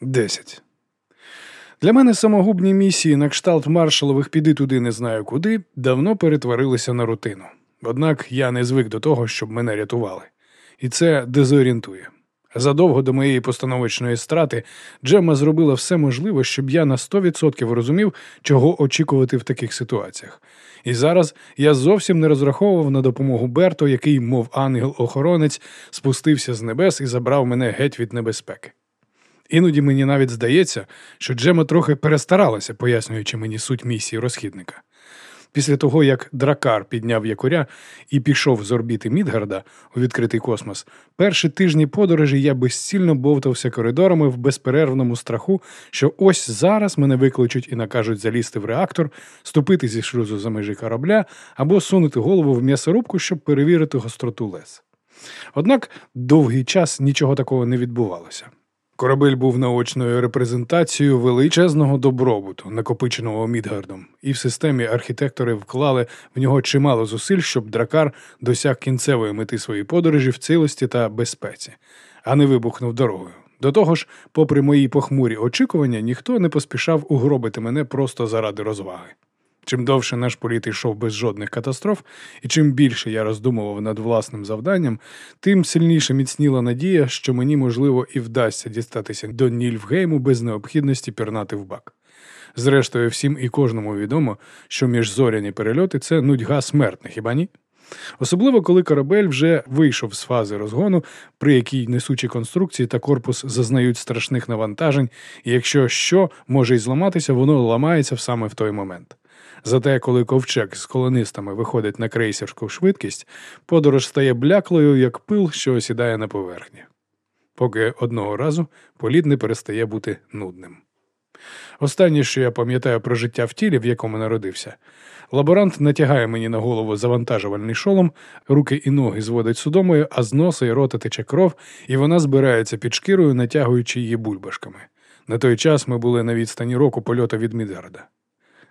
10. Для мене самогубні місії на кшталт маршалових піди туди не знаю куди давно перетворилися на рутину. Однак я не звик до того, щоб мене рятували. І це дезорієнтує. Задовго до моєї постановочної страти Джемма зробила все можливе, щоб я на 100% розумів, чого очікувати в таких ситуаціях. І зараз я зовсім не розраховував на допомогу Берто, який, мов ангел-охоронець, спустився з небес і забрав мене геть від небезпеки. Іноді мені навіть здається, що Джема трохи перестаралася, пояснюючи мені суть місії розхідника. Після того, як дракар підняв якоря і пішов з орбіти Мідгарда у відкритий космос, перші тижні подорожі я безцільно бовтався коридорами в безперервному страху, що ось зараз мене викличуть і накажуть залізти в реактор, ступити зі шлюзу за межі корабля або сунути голову в м'ясорубку, щоб перевірити гостроту лес. Однак довгий час нічого такого не відбувалося. Корабель був наочною репрезентацією величезного добробуту, накопиченого Мідгардом, і в системі архітектори вклали в нього чимало зусиль, щоб дракар досяг кінцевої мети своєї подорожі в цілості та безпеці, а не вибухнув дорогою. До того ж, попри мої похмурі очікування, ніхто не поспішав угробити мене просто заради розваги. Чим довше наш політ йшов без жодних катастроф, і чим більше я роздумував над власним завданням, тим сильніше міцніла надія, що мені, можливо, і вдасться дістатися до Нільфгейму без необхідності пірнати в бак. Зрештою, всім і кожному відомо, що міжзоряні перельоти це нудьга смертних, хіба ні? Особливо, коли корабель вже вийшов з фази розгону, при якій несучі конструкції та корпус зазнають страшних навантажень, і якщо що може й зламатися, воно ламається саме в той момент. Зате, коли ковчег з колонистами виходить на крейсерську швидкість, подорож стає бляклою, як пил, що осідає на поверхні. Поки одного разу політ не перестає бути нудним. Останнє, що я пам'ятаю про життя в тілі, в якому народився, лаборант натягає мені на голову завантажувальний шолом, руки і ноги зводить судомою, а з носа і рота тече кров, і вона збирається під шкірою, натягуючи її бульбашками. На той час ми були на відстані року польоту від Мідарда.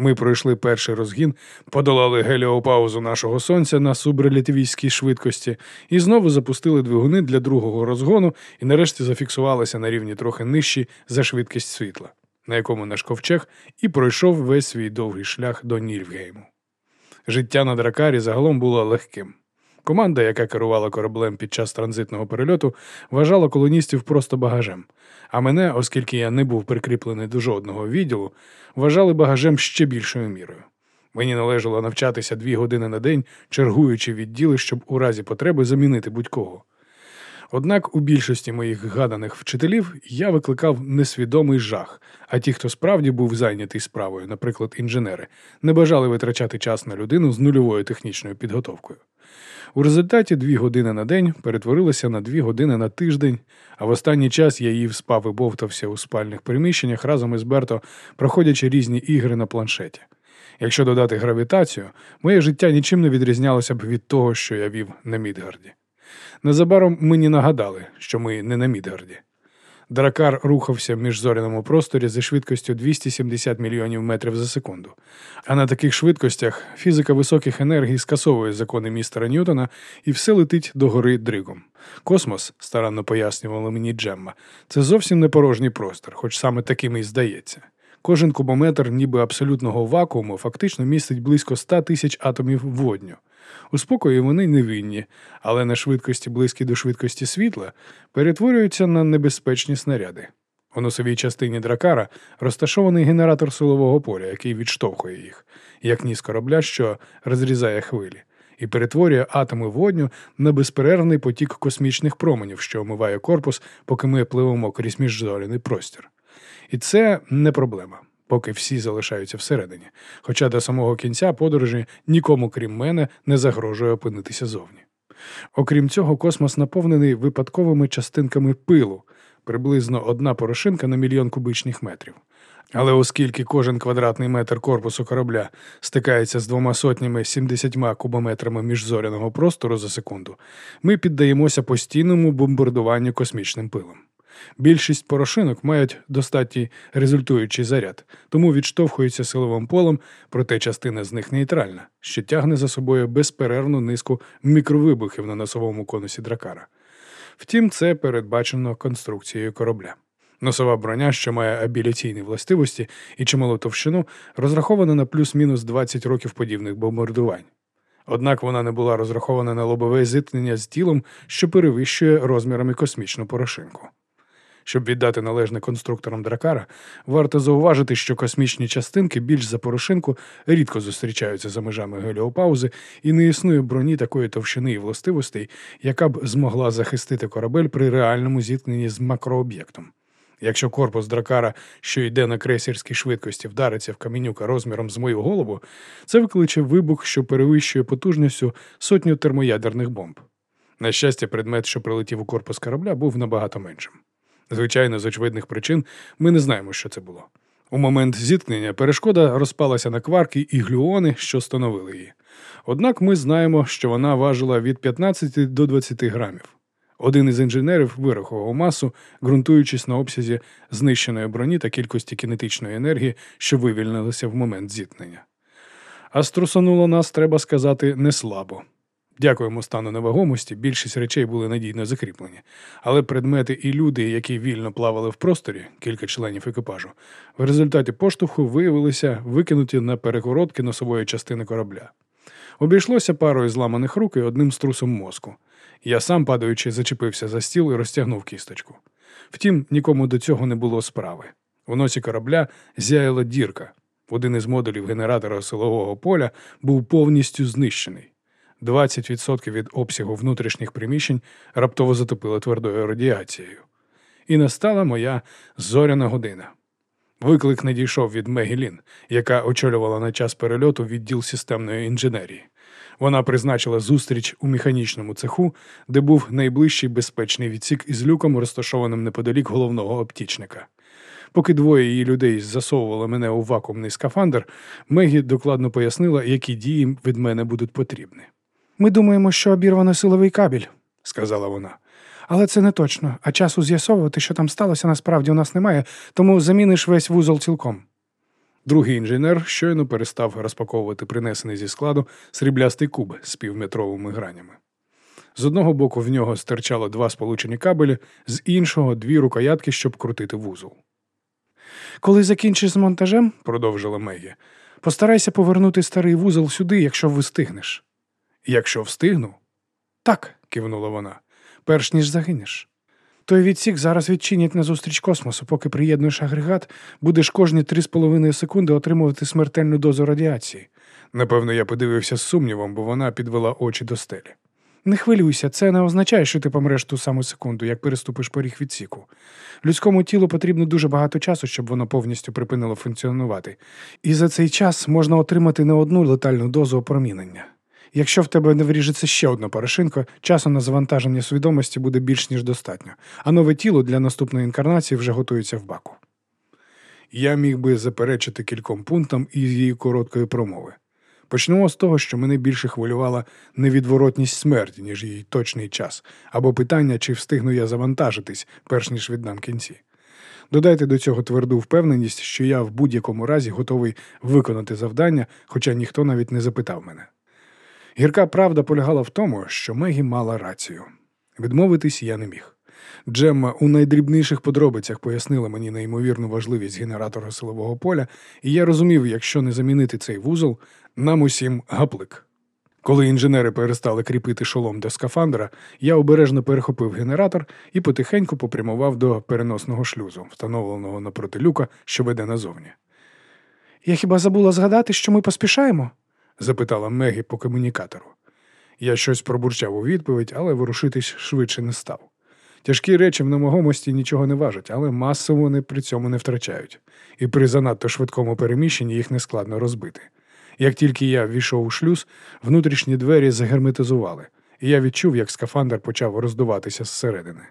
Ми пройшли перший розгін, подолали геліопаузу нашого сонця на субрелятивістській швидкості і знову запустили двигуни для другого розгону і нарешті зафіксувалися на рівні трохи нижчі за швидкість світла, на якому наш ковчег і пройшов весь свій довгий шлях до Нільфгейму. Життя на дракарі загалом було легким. Команда, яка керувала кораблем під час транзитного перельоту, вважала колоністів просто багажем. А мене, оскільки я не був прикріплений до жодного відділу, вважали багажем ще більшою мірою. Мені належало навчатися дві години на день, чергуючи відділи, щоб у разі потреби замінити будь-кого. Однак у більшості моїх гаданих вчителів я викликав несвідомий жах, а ті, хто справді був зайнятий справою, наприклад, інженери, не бажали витрачати час на людину з нульовою технічною підготовкою. У результаті дві години на день перетворилися на дві години на тиждень, а в останній час я їв спав і бовтався у спальних приміщеннях разом із Берто, проходячи різні ігри на планшеті. Якщо додати гравітацію, моє життя нічим не відрізнялося б від того, що я вів на Мідгарді. Незабаром мені нагадали, що ми не на Мідгарді. Дракар рухався в міжзоряному просторі зі швидкістю 270 мільйонів метрів за секунду. А на таких швидкостях фізика високих енергій скасовує закони містера Ньютона і все летить до гори дригом. Космос, старанно пояснювала мені Джемма, це зовсім не порожній простор, хоч саме таким і здається. Кожен кубометр, ніби абсолютного вакууму, фактично містить близько 100 тисяч атомів водню. У спокої вони невинні, але на швидкості, близькі до швидкості світла, перетворюються на небезпечні снаряди. У носовій частині дракара розташований генератор силового поля, який відштовхує їх, як ніс корабля, що розрізає хвилі, і перетворює атоми водню на безперервний потік космічних променів, що омиває корпус, поки ми пливемо крізь міжзоряний простір. І це не проблема поки всі залишаються всередині, хоча до самого кінця подорожі нікому, крім мене, не загрожує опинитися зовні. Окрім цього, космос наповнений випадковими частинками пилу, приблизно одна порошинка на мільйон кубичних метрів. Але оскільки кожен квадратний метр корпусу корабля стикається з двома сотнями 70 кубометрами міжзоряного простору за секунду, ми піддаємося постійному бомбардуванню космічним пилом. Більшість порошинок мають достатній результуючий заряд, тому відштовхуються силовим полем, проте частина з них нейтральна, що тягне за собою безперервну низку мікровибухів на носовому конусі дракара. Втім, це передбачено конструкцією корабля. Носова броня, що має абіляційні властивості і чималу товщину, розрахована на плюс-мінус 20 років подібних бомбардувань. Однак вона не була розрахована на лобове зіткнення з тілом, що перевищує розмірами космічну порошинку. Щоб віддати належне конструкторам дракара, варто зауважити, що космічні частинки більш за порошинку рідко зустрічаються за межами геліопаузи і не існує броні такої товщини і властивостей, яка б змогла захистити корабель при реальному зіткненні з макрооб'єктом. Якщо корпус дракара, що йде на крейсерській швидкості, вдариться в каменюка розміром з мою голову, це викличе вибух, що перевищує потужністю сотню термоядерних бомб. На щастя, предмет, що прилетів у корпус корабля, був набагато меншим. Звичайно, з очевидних причин ми не знаємо, що це було. У момент зіткнення перешкода розпалася на кварки і глюони, що становили її. Однак ми знаємо, що вона важила від 15 до 20 грамів. Один із інженерів вирахував масу, ґрунтуючись на обсязі знищеної броні та кількості кінетичної енергії, що вивільнилися в момент зіткнення. А струсонуло нас, треба сказати, не слабо. Дякуємо стану невагомості, більшість речей були надійно закріплені, але предмети і люди, які вільно плавали в просторі, кілька членів екіпажу, в результаті поштовху виявилися викинуті на перегородки носової частини корабля. Обійшлося парою зламаних рук і одним струсом мозку. Я сам, падаючи, зачепився за стіл і розтягнув кісточку. Втім, нікому до цього не було справи. У носі корабля зяяла дірка. Один із модулів генератора силового поля був повністю знищений. 20% від обсягу внутрішніх приміщень раптово затопило твердою радіацією. І настала моя зоряна година. Виклик надійшов від Мегі яка очолювала на час перельоту відділ системної інженерії. Вона призначила зустріч у механічному цеху, де був найближчий безпечний відсік із люком, розташованим неподалік головного оптічника. Поки двоє її людей засовували мене у вакуумний скафандр, Мегі докладно пояснила, які дії від мене будуть потрібні. Ми думаємо, що обірвано силовий кабель, сказала вона. Але це не точно, а часу з'ясовувати, що там сталося, насправді у нас немає, тому заміниш весь вузол цілком. Другий інженер щойно перестав розпаковувати принесений зі складу сріблястий куб з півметровими гранями. З одного боку в нього стирчало два сполучені кабелі, з іншого дві рукоятки, щоб крутити вузол. Коли закінчиш з монтажем, продовжила Мегі, постарайся повернути старий вузол сюди, якщо встигнеш. Якщо встигну? Так, кивнула вона, перш ніж загинеш. Той відсік зараз відчинять назустріч космосу, поки приєднуєш агрегат, будеш кожні три з половиною секунди отримувати смертельну дозу радіації. Напевно, я подивився з сумнівом, бо вона підвела очі до стелі. Не хвилюйся, це не означає, що ти помреш ту саму секунду, як переступиш поріг відсіку. Людському тілу потрібно дуже багато часу, щоб воно повністю припинило функціонувати, і за цей час можна отримати не одну летальну дозу опромінення. Якщо в тебе не вріжеться ще одна порошинка, часу на завантаження свідомості буде більш ніж достатньо, а нове тіло для наступної інкарнації вже готується в баку. Я міг би заперечити кільком пунктам із її короткої промови. Почнемо з того, що мене більше хвилювала невідворотність смерті, ніж її точний час, або питання, чи встигну я завантажитись, перш ніж віддам кінці. Додайте до цього тверду впевненість, що я в будь-якому разі готовий виконати завдання, хоча ніхто навіть не запитав мене. Гірка правда полягала в тому, що Мегі мала рацію. Відмовитись я не міг. Джемма у найдрібніших подробицях пояснила мені неймовірну важливість генератора силового поля, і я розумів, якщо не замінити цей вузол, нам усім гаплик. Коли інженери перестали кріпити шолом до скафандра, я обережно перехопив генератор і потихеньку попрямував до переносного шлюзу, встановленого напроти люка, що веде назовні. Я хіба забула згадати, що ми поспішаємо? Запитала Мегі по комунікатору. Я щось пробурчав у відповідь, але ворушитись швидше не став. Тяжкі речі в немогомості нічого не важать, але масово вони при цьому не втрачають, і при занадто швидкому переміщенні їх нескладно розбити. Як тільки я ввійшов у шлюз, внутрішні двері загерметизували, і я відчув, як скафандр почав роздуватися зсередини.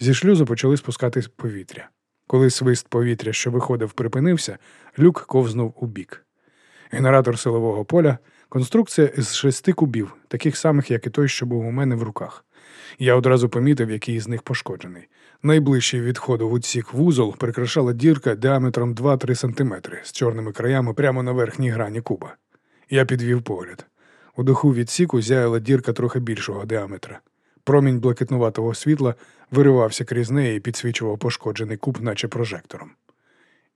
Зі шлюзу почали спускатись повітря. Коли свист повітря, що виходив, припинився, люк ковзнув у бік. Генератор силового поля конструкція з шести кубів, таких самих, як і той, що був у мене в руках. Я одразу помітив, який із них пошкоджений. Найближчий від входу в утсік вузол прикрашала дірка діаметром 2-3 см з чорними краями прямо на верхній грані куба. Я підвів погляд. У духу відсіку зяяла дірка трохи більшого діаметра. Промінь блакитнуватого світла виривався крізь неї і підсвічував пошкоджений куб, наче прожектором.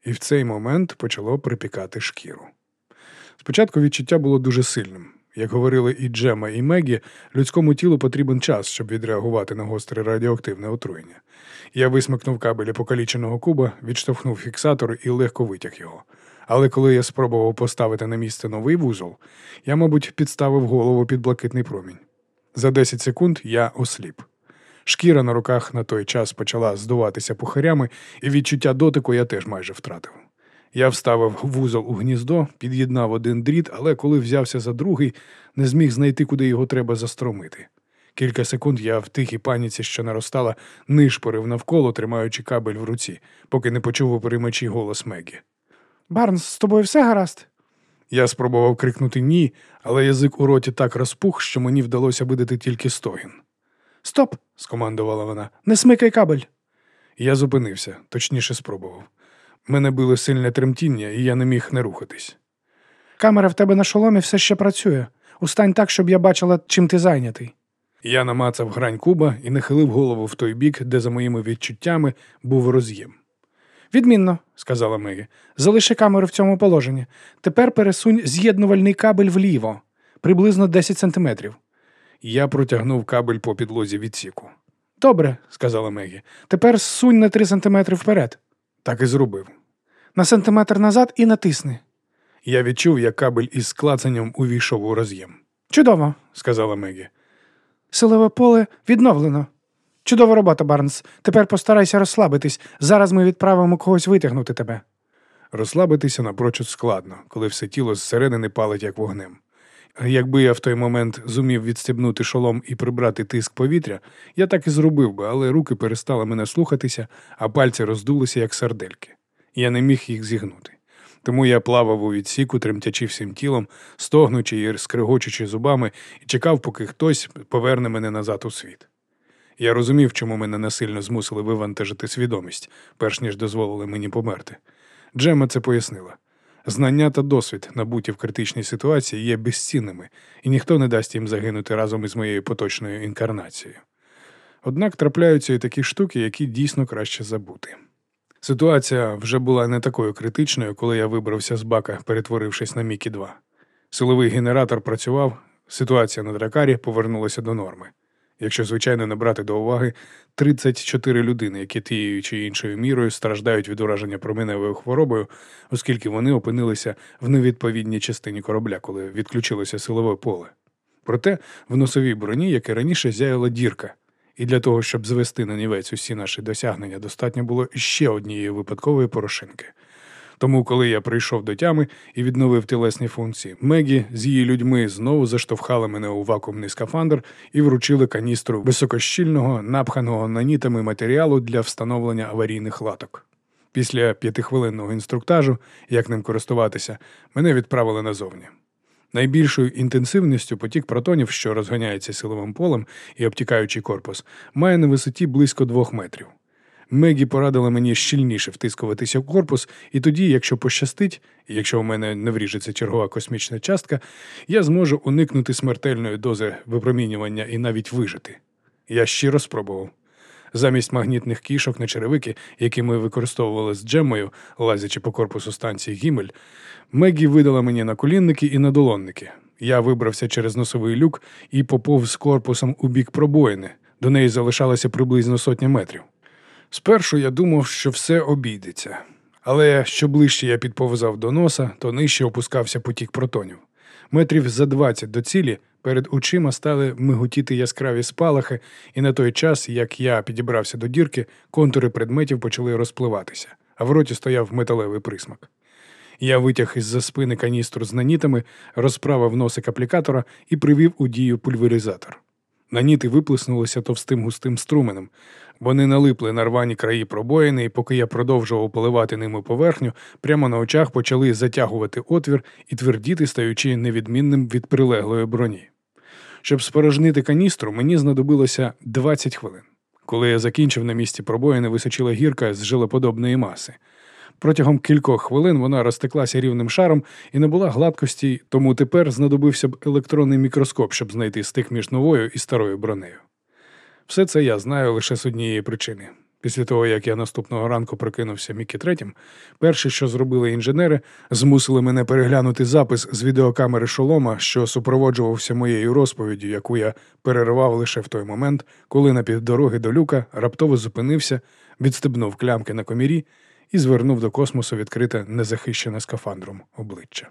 І в цей момент почало припікати шкіру. Спочатку відчуття було дуже сильним. Як говорили і Джема, і Мегі, людському тілу потрібен час, щоб відреагувати на гостре радіоактивне отруєння. Я висмикнув кабелі покаліченого куба, відштовхнув фіксатор і легко витяг його. Але коли я спробував поставити на місце новий вузол, я, мабуть, підставив голову під блакитний промінь. За 10 секунд я осліп. Шкіра на руках на той час почала здуватися пухарями, і відчуття дотику я теж майже втратив. Я вставив вузол у гніздо, під'єднав один дріт, але коли взявся за другий, не зміг знайти, куди його треба застромити. Кілька секунд я в тихій паніці, що наростала, нишпорив навколо, тримаючи кабель в руці, поки не почув у перемачі голос Мегі. Барнс, з тобою все гаразд? Я спробував крикнути ні, але язик у роті так розпух, що мені вдалося видати тільки стогін. Стоп! скомандувала вона. Не смикай кабель. Я зупинився, точніше спробував. Мене було сильне тремтіння, і я не міг не рухатись. Камера в тебе на шоломі все ще працює. Устань так, щоб я бачила, чим ти зайнятий. Я намацав грань куба і нахилив голову в той бік, де, за моїми відчуттями, був роз'єм. Відмінно, сказала Мегі. залиши камеру в цьому положенні. Тепер пересунь з'єднувальний кабель вліво, приблизно 10 сантиметрів. Я протягнув кабель по підлозі відсіку. Добре, сказала Мегі. Тепер сунь на 3 сантиметри вперед. Так і зробив. На сантиметр назад і натисни. Я відчув, як кабель із клацанням увійшов у роз'єм. Чудово, сказала Мегі. Силове поле відновлено. Чудова робота, Барнс. Тепер постарайся розслабитись. Зараз ми відправимо когось витягнути тебе. Розслабитися напрочуд складно, коли все тіло зсередини палить як вогнем. Якби я в той момент зумів відстебнути шолом і прибрати тиск повітря, я так і зробив би, але руки перестали мене слухатися, а пальці роздулися, як сардельки. Я не міг їх зігнути. Тому я плавав у відсіку, тремтячи всім тілом, стогнучи і скригочучи зубами, і чекав, поки хтось поверне мене назад у світ. Я розумів, чому мене насильно змусили вивантажити свідомість, перш ніж дозволили мені померти. Джема це пояснила. Знання та досвід, набуті в критичній ситуації, є безцінними, і ніхто не дасть їм загинути разом із моєю поточною інкарнацією. Однак трапляються і такі штуки, які дійсно краще забути. Ситуація вже була не такою критичною, коли я вибрався з бака, перетворившись на Мікі 2. Силовий генератор працював, ситуація на дракарі повернулася до норми. Якщо, звичайно, не брати до уваги 34 людини, які тією чи іншою мірою страждають від ураження променевою хворобою, оскільки вони опинилися в невідповідній частині корабля, коли відключилося силове поле. Проте в носовій броні, як і раніше, зяяла дірка, і для того, щоб звести на нівець усі наші досягнення, достатньо було ще однієї випадкової порошинки. Тому, коли я прийшов до тями і відновив тілесні функції, Мегі з її людьми знову заштовхали мене у вакуумний скафандр і вручили каністру високощільного, напханого нанітами матеріалу для встановлення аварійних латок. Після п'ятихвилинного інструктажу, як ним користуватися, мене відправили назовні. Найбільшою інтенсивністю потік протонів, що розганяється силовим полем і обтікаючий корпус, має на висоті близько двох метрів. Мегі порадила мені щільніше втискуватися в корпус, і тоді, якщо пощастить, якщо у мене не вріжеться чергова космічна частка, я зможу уникнути смертельної дози випромінювання і навіть вижити. Я щиро спробував. Замість магнітних кішок на черевики, які ми використовували з Джеммою, лазячи по корпусу станції Гімель, Мегі видала мені наколінники і надолонники. Я вибрався через носовий люк і поповз корпусом у бік пробоїни. До неї залишалося приблизно сотня метрів. Спершу я думав, що все обійдеться, але що ближче я підповзав до носа, то нижче опускався потік протонів. Метрів за двадцять до цілі перед очима стали миготіти яскраві спалахи, і на той час, як я підібрався до дірки, контури предметів почали розпливатися, а в роті стояв металевий присмак. Я витяг із за спини каністру з нанітами, розправив носик аплікатора і привів у дію пульверизатор. Наніти виплеснулися товстим густим струменем. Вони налипли на рвані краї пробоїни, і поки я продовжував поливати ними поверхню, прямо на очах почали затягувати отвір і твердіти, стаючи невідмінним від прилеглої броні. Щоб спорожнити каністру, мені знадобилося 20 хвилин. Коли я закінчив на місці пробоїни, височила гірка з жилоподобної маси. Протягом кількох хвилин вона розтеклася рівним шаром і не була гладкості, тому тепер знадобився б електронний мікроскоп, щоб знайти стик між новою і старою бронею. Все це я знаю лише з однієї причини. Після того, як я наступного ранку прокинувся Мікі третім, перше, що зробили інженери, змусили мене переглянути запис з відеокамери шолома, що супроводжувався моєю розповіддю, яку я перервав лише в той момент, коли на півдороги до люка раптово зупинився, відстебнув клямки на комірі і звернув до космосу відкрите незахищене скафандром обличчя.